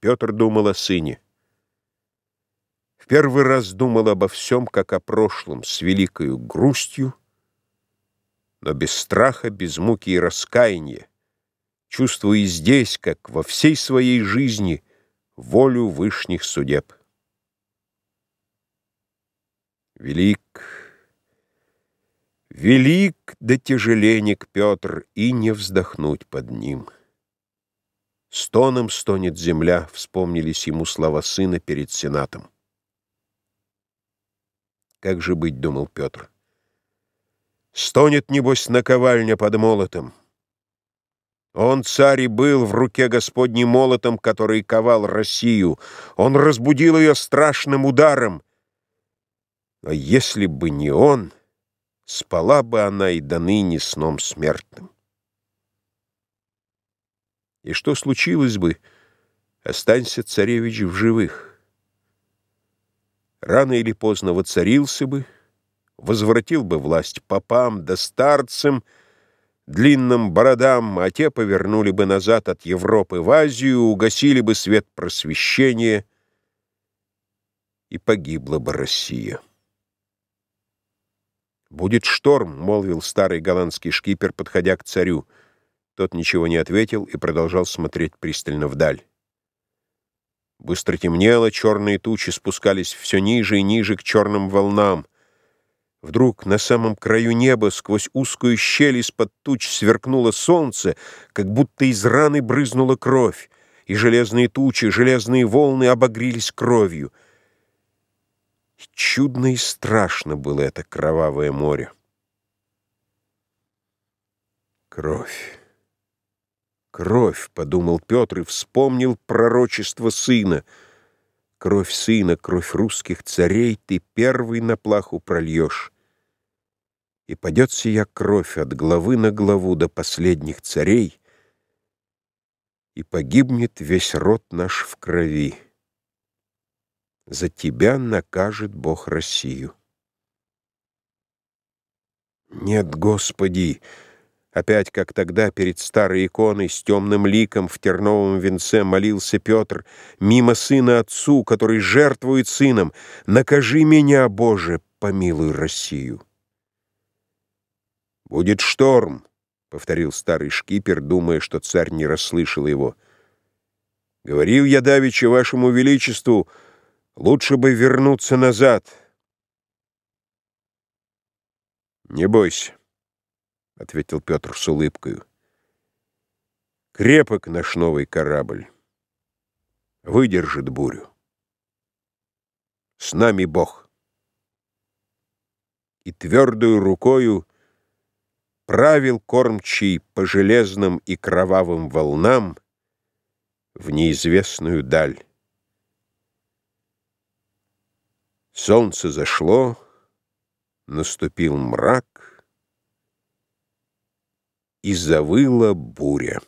Петр думал о сыне. В первый раз думал обо всем, как о прошлом, с великою грустью, но без страха, без муки и раскаяния, чувствуя здесь, как во всей своей жизни, волю вышних судеб. Велик, велик да тяжеленек Петр, и не вздохнуть под ним. Стоном стонет земля, вспомнились ему слова сына перед сенатом. Как же быть, думал Петр. Стонет, небось, наковальня под молотом. Он, царь, и был в руке Господней молотом, который ковал Россию. Он разбудил ее страшным ударом. Но если бы не он, спала бы она и до ныне сном смертным. И что случилось бы, останься царевич в живых? Рано или поздно воцарился бы, возвратил бы власть попам да старцам, длинным бородам, а те повернули бы назад от Европы в Азию, угасили бы свет просвещения, и погибла бы Россия. «Будет шторм», — молвил старый голландский шкипер, подходя к царю — тот ничего не ответил и продолжал смотреть пристально вдаль. Быстро темнело, черные тучи спускались все ниже и ниже к черным волнам. Вдруг на самом краю неба сквозь узкую щель из-под туч сверкнуло солнце, как будто из раны брызнула кровь, и железные тучи, железные волны обогрелись кровью. И чудно и страшно было это кровавое море. Кровь. «Кровь», — подумал Петр и вспомнил пророчество сына. «Кровь сына, кровь русских царей ты первый на плаху прольешь. И падет сия кровь от главы на главу до последних царей, и погибнет весь род наш в крови. За тебя накажет Бог Россию». «Нет, Господи!» Опять, как тогда, перед старой иконой с темным ликом в терновом венце молился Петр, мимо сына отцу, который жертвует сыном, «Накажи меня, Боже, помилуй Россию». «Будет шторм», — повторил старый шкипер, думая, что царь не расслышал его. «Говорил я давеча вашему величеству, лучше бы вернуться назад». «Не бойся». — ответил Петр с улыбкою. «Крепок наш новый корабль. Выдержит бурю. С нами Бог». И твердую рукою правил кормчий по железным и кровавым волнам в неизвестную даль. Солнце зашло, наступил мрак — и завыла буря.